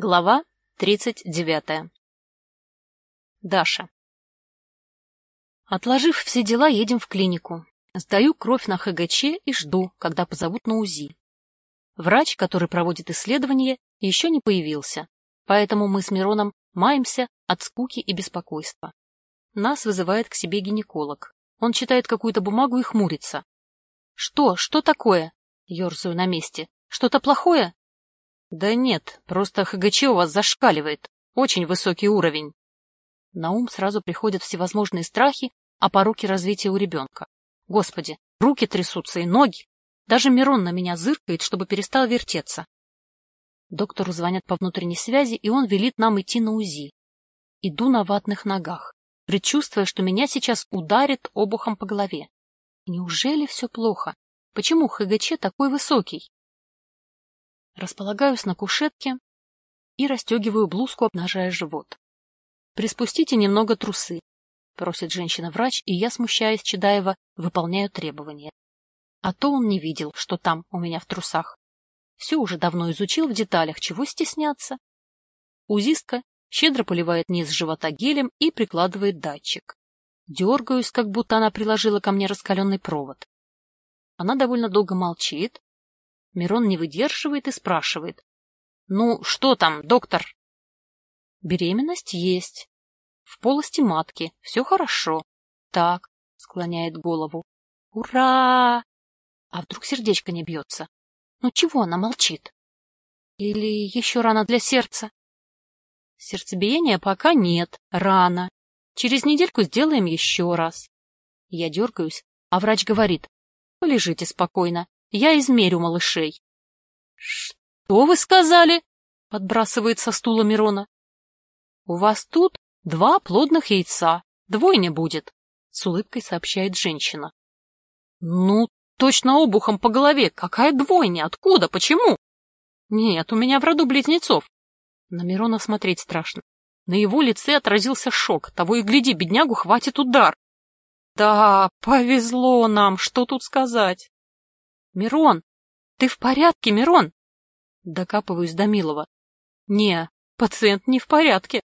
Глава 39. Даша. Отложив все дела, едем в клинику. Сдаю кровь на ХГЧ и жду, когда позовут на УЗИ. Врач, который проводит исследование, еще не появился, поэтому мы с Мироном маемся от скуки и беспокойства. Нас вызывает к себе гинеколог. Он читает какую-то бумагу и хмурится. — Что? Что такое? — ерзаю на месте. — Что-то плохое? Да нет, просто ХГЧ у вас зашкаливает. Очень высокий уровень. На ум сразу приходят всевозможные страхи о пороке развития у ребенка. Господи, руки трясутся и ноги. Даже Мирон на меня зыркает, чтобы перестал вертеться. Доктору звонят по внутренней связи, и он велит нам идти на УЗИ. Иду на ватных ногах, предчувствуя, что меня сейчас ударит обухом по голове. Неужели все плохо? Почему ХГЧ такой высокий? Располагаюсь на кушетке и расстегиваю блузку, обнажая живот. «Приспустите немного трусы», — просит женщина-врач, и я, смущаясь Чедаева, выполняю требования. А то он не видел, что там у меня в трусах. Все уже давно изучил в деталях, чего стесняться. Узистка щедро поливает низ живота гелем и прикладывает датчик. Дергаюсь, как будто она приложила ко мне раскаленный провод. Она довольно долго молчит, Мирон не выдерживает и спрашивает. — Ну, что там, доктор? — Беременность есть. В полости матки. Все хорошо. Так, склоняет голову. Ура! А вдруг сердечко не бьется? Ну чего она молчит? Или еще рано для сердца? Сердцебиения пока нет, рано. Через недельку сделаем еще раз. Я дергаюсь, а врач говорит, полежите спокойно, я измерю малышей. — Что вы сказали? — подбрасывает со стула Мирона. — У вас тут два плодных яйца, двойня будет, — с улыбкой сообщает женщина. — Ну, точно обухом по голове. Какая двойня? Откуда? Почему? — Нет, у меня в роду близнецов. На Мирона смотреть страшно. На его лице отразился шок. Того и гляди, беднягу хватит удар. Да, повезло нам, что тут сказать. Мирон! Ты в порядке, Мирон? Докапываюсь до Милова. Не, пациент не в порядке.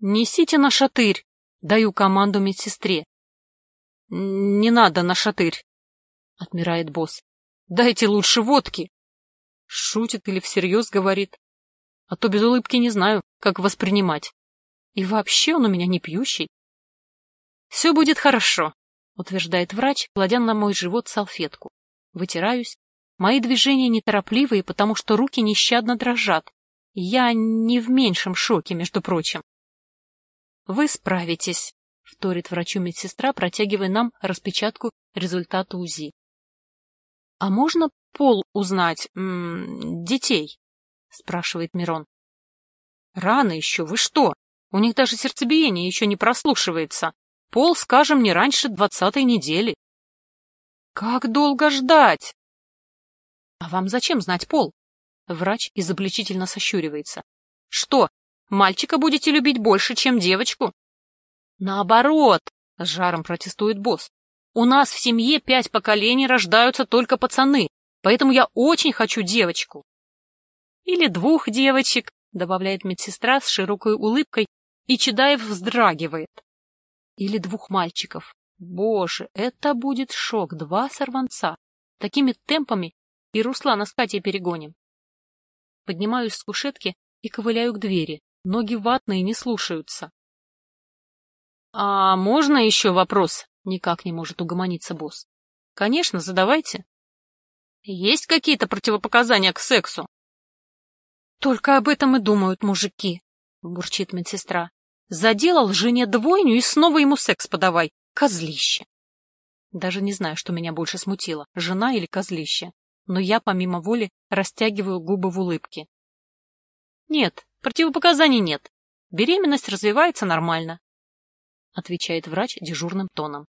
Несите на шатырь. Даю команду медсестре. Не надо на шатырь, отмирает босс. Дайте лучше водки. Шутит или всерьез говорит. А то без улыбки не знаю, как воспринимать. И вообще он у меня не пьющий. Все будет хорошо, утверждает врач, кладя на мой живот салфетку вытираюсь. Мои движения неторопливые, потому что руки нещадно дрожат. Я не в меньшем шоке, между прочим. — Вы справитесь, — вторит врачу медсестра, протягивая нам распечатку результата УЗИ. — А можно пол узнать м -м, детей? — спрашивает Мирон. — Рано еще, вы что? У них даже сердцебиение еще не прослушивается. Пол, скажем, не раньше двадцатой недели. Как долго ждать? А вам зачем знать пол? Врач изобличительно сощуривается. Что, мальчика будете любить больше, чем девочку? Наоборот, с жаром протестует босс. У нас в семье пять поколений рождаются только пацаны, поэтому я очень хочу девочку. Или двух девочек, добавляет медсестра с широкой улыбкой, и Чедаев вздрагивает. Или двух мальчиков. Боже, это будет шок. Два сорванца. Такими темпами и Руслана с Катей перегоним. Поднимаюсь с кушетки и ковыляю к двери. Ноги ватные не слушаются. — А можно еще вопрос? — никак не может угомониться босс. — Конечно, задавайте. — Есть какие-то противопоказания к сексу? — Только об этом и думают мужики, — бурчит медсестра. — Заделал жене двойню и снова ему секс подавай. Козлище. Даже не знаю, что меня больше смутило, жена или козлище, но я, помимо воли, растягиваю губы в улыбке. Нет, противопоказаний нет. Беременность развивается нормально, отвечает врач дежурным тоном.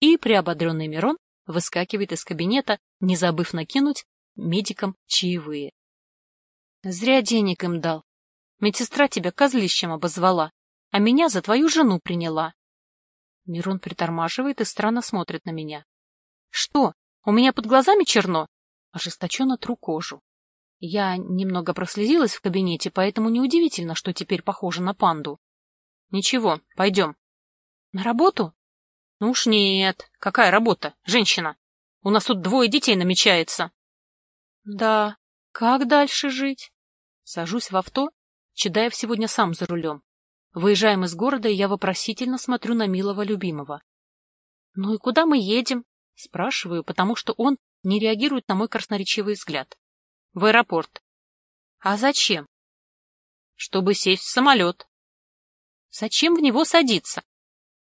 И приободренный Мирон выскакивает из кабинета, не забыв накинуть медикам чаевые. Зря денег им дал. Медсестра тебя козлищем обозвала, а меня за твою жену приняла. Мирон притормаживает и странно смотрит на меня. — Что, у меня под глазами черно? Ожесточенно тру кожу. Я немного прослезилась в кабинете, поэтому неудивительно, что теперь похожа на панду. Ничего, пойдем. На работу? Ну уж нет. Какая работа, женщина? У нас тут двое детей намечается. Да, как дальше жить? Сажусь в авто. Чедаев сегодня сам за рулем. Выезжаем из города, и я вопросительно смотрю на милого любимого. — Ну и куда мы едем? — спрашиваю, потому что он не реагирует на мой красноречивый взгляд. — В аэропорт. — А зачем? — Чтобы сесть в самолет. — Зачем в него садиться?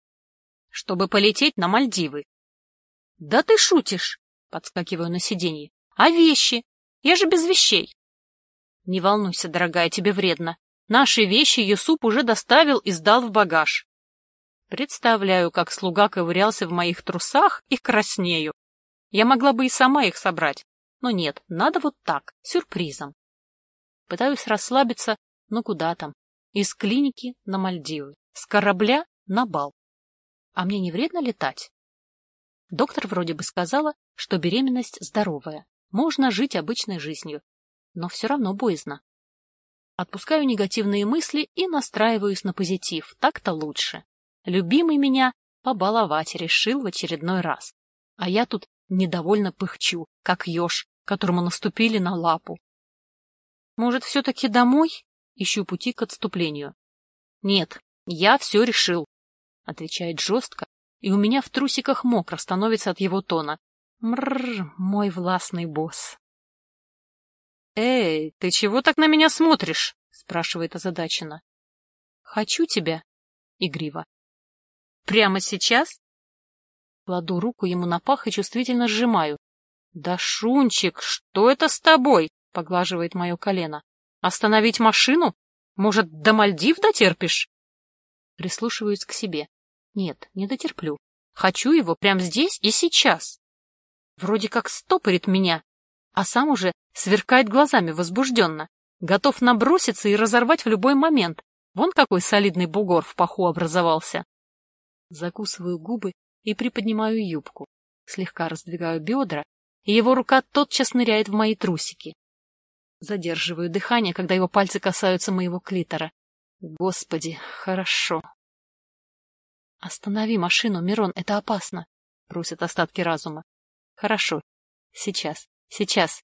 — Чтобы полететь на Мальдивы. — Да ты шутишь! — подскакиваю на сиденье. — А вещи? Я же без вещей. — Не волнуйся, дорогая, тебе вредно. Наши вещи Юсуп уже доставил и сдал в багаж. Представляю, как слуга ковырялся в моих трусах и краснею. Я могла бы и сама их собрать, но нет, надо вот так, сюрпризом. Пытаюсь расслабиться, но куда там? Из клиники на Мальдивы, с корабля на бал. А мне не вредно летать? Доктор вроде бы сказала, что беременность здоровая, можно жить обычной жизнью, но все равно боязно. Отпускаю негативные мысли и настраиваюсь на позитив, так-то лучше. Любимый меня побаловать решил в очередной раз. А я тут недовольно пыхчу, как еж, которому наступили на лапу. Может, все-таки домой? Ищу пути к отступлению. Нет, я все решил, отвечает жестко, и у меня в трусиках мокро становится от его тона. Мрррр, мой властный босс. «Эй, ты чего так на меня смотришь?» — спрашивает озадаченно. «Хочу тебя», — игриво. «Прямо сейчас?» Кладу руку ему на пах и чувствительно сжимаю. «Да, Шунчик, что это с тобой?» — поглаживает мое колено. «Остановить машину? Может, до Мальдив дотерпишь?» Прислушиваюсь к себе. Нет, не дотерплю. Хочу его прямо здесь и сейчас. Вроде как стопорит меня, а сам уже сверкает глазами возбужденно, готов наброситься и разорвать в любой момент. Вон какой солидный бугор в паху образовался. Закусываю губы и приподнимаю юбку, слегка раздвигаю бедра, и его рука тотчас ныряет в мои трусики. Задерживаю дыхание, когда его пальцы касаются моего клитора. Господи, хорошо. «Останови машину, Мирон, это опасно», — просят остатки разума. «Хорошо, сейчас». Сейчас.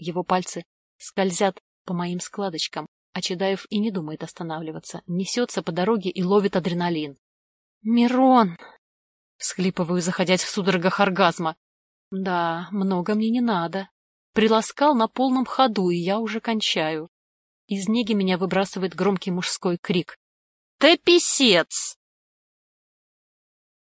Его пальцы скользят по моим складочкам, а Чедаев и не думает останавливаться, несется по дороге и ловит адреналин. «Мирон!» — всхлипываю, заходясь в судорогах оргазма. «Да, много мне не надо. Приласкал на полном ходу, и я уже кончаю». Из неги меня выбрасывает громкий мужской крик. «Ты писец!»